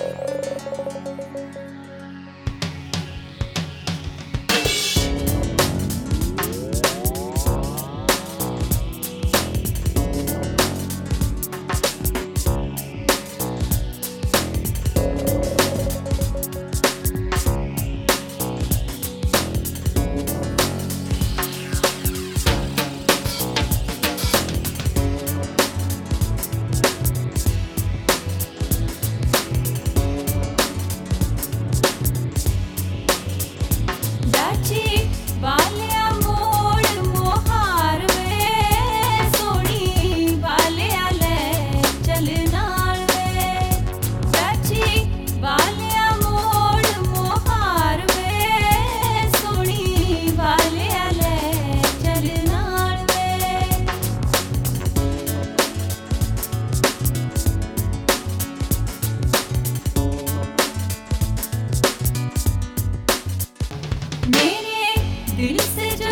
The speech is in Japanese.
うん。Gülümse can.